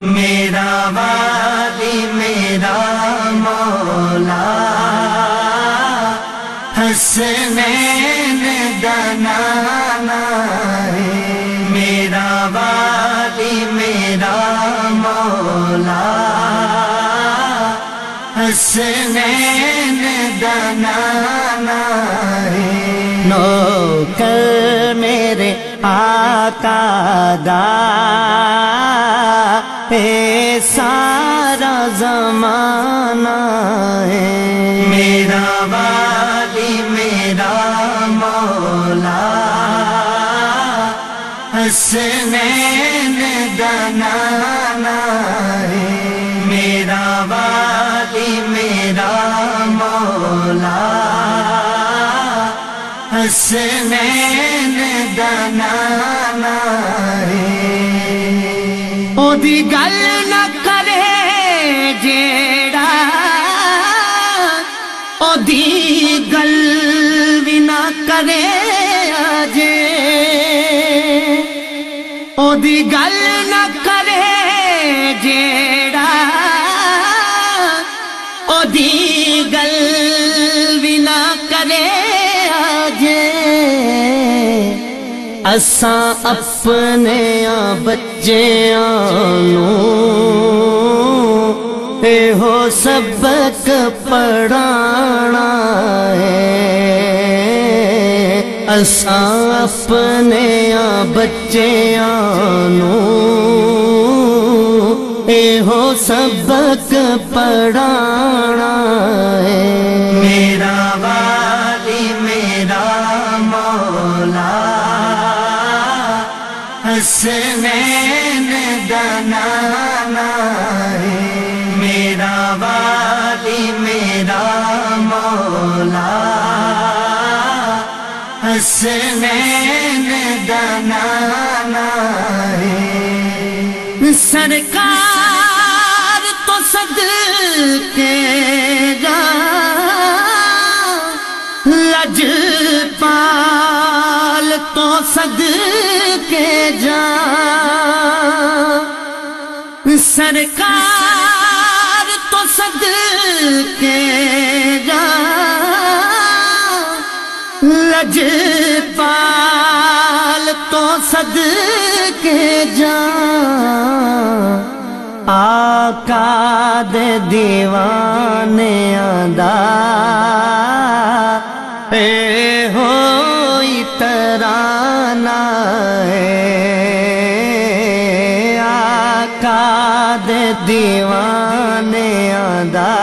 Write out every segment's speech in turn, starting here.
میرا والی میرا مولا۔ حسنین دنانا ہے۔ میرا والی میرا مولا۔ حسنین دنانا ہے۔ نوکر میرے آقا دا۔ اے سارا زمانہ ہے۔ میرا والی، میرا مولا۔ حسنین دنانا ہے۔ میرا والی، میرا مولا۔ حسنین دنانا ہے۔ ਦੀ ਗੱਲ ਨਾ ਕਰੇ ਜਿਹੜਾ ਉਹਦੀ ਗੱਲ ਵੀ ਨਾ ਕਰੇ। اساں اپنے بچیاں اے ہو سبق پڑھانا ہے۔ اساں اپنے بچیاں اے ہو سبق پڑھانا حسنین دنانا ہے میرا والی میرا مولا حسنین دنانا ہے سرکار تو سد کے لج پال تو سد کے جا سرکار تو سد کے جا لج پال تو سد کے جا آقا دے دیوانے آدھا اے ہوئی ترانا دیوانے آدھا۔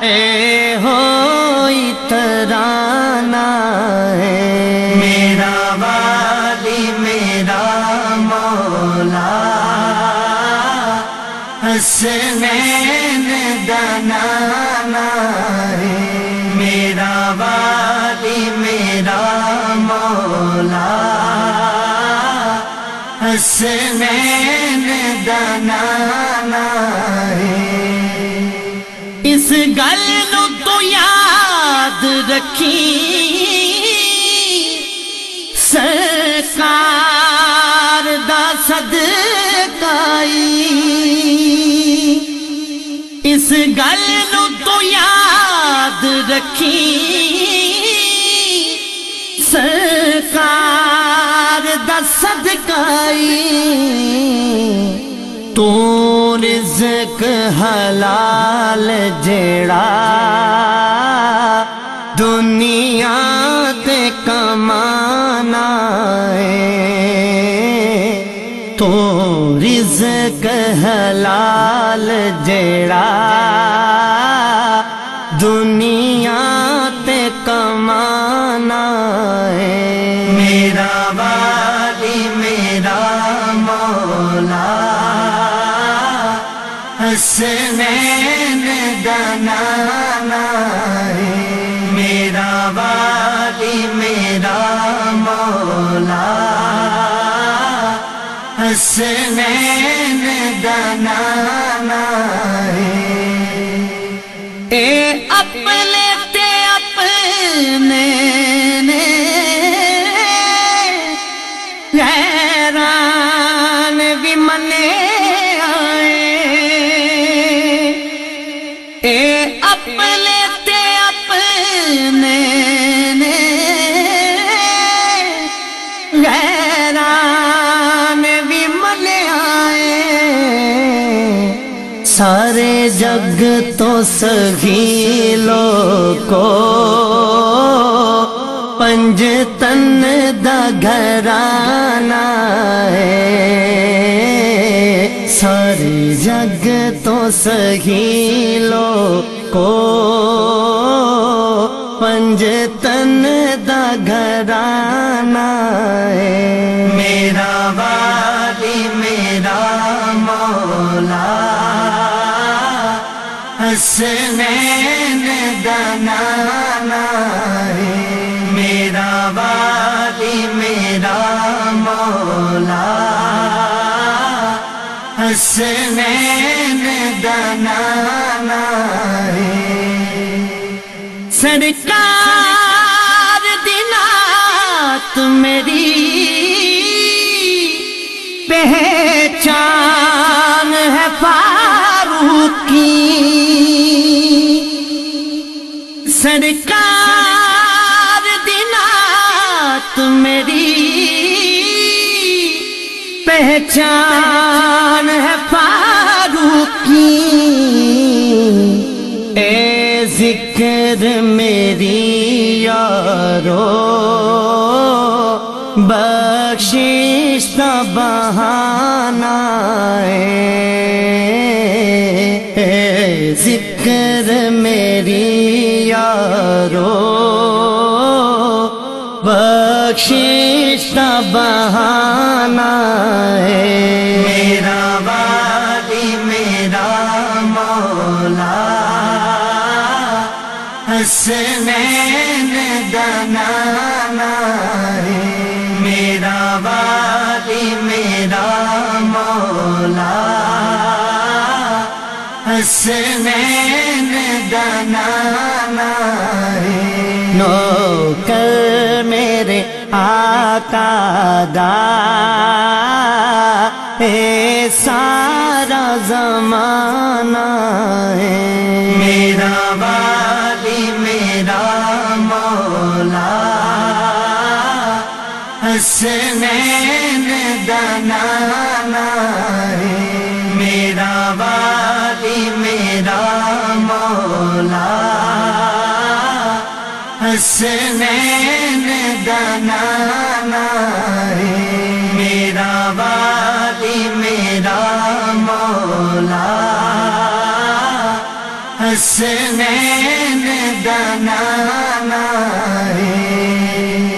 اے ہوئی ترانا ہے۔ میرا والی میرا مولا۔ حسنین دنانا ہے۔ میرا والی میرا مولا۔ حسنین دنانا ہے۔ اس گل نو تو یاد رکھی۔ سرکار دا صدقائی۔ اس گل نو تو یاد رکھی۔ صدقائی تو رزق حلال جڑا۔ دنیا تے کمانا ہے۔ تو رزق حلال جڑا۔ دنیا تے کمانا ہے۔ میرا والی حسنین دنانا ہے، میرا والی میرا مولا۔ حسنین دنانا ہے۔ اے اپنے تے اپنے نے غیران بھی منے سارے جگ تو سگھی کو پنج تن دا گھرانا ہے۔ سارے جگ تو سہی لو کو پنج تن دا گھرانا ہے۔ حسنین دنانا ہے میرا والی میرا مولا۔ حسنین دنانا ہے سرکار دنات میری پہچان سرکار دنات میری پہچان ہے فاروق کی اے ذکر میری یارو، بخشش کا بہانا اے ذکر یارو بخشش کا بہانا ہے۔ میرا والی میرا مولا۔ حسنین دنانا ہے۔ میرا والی میرا مولا۔ حسنین دنانا ہے نوکر میرے آقا دا اے سارا زمانہ ہے میرا والی میرا مولا حسنین دنانا مولا حسنین دنانا ہے میرا والی میرا مولا۔ حسنین دنانا ہے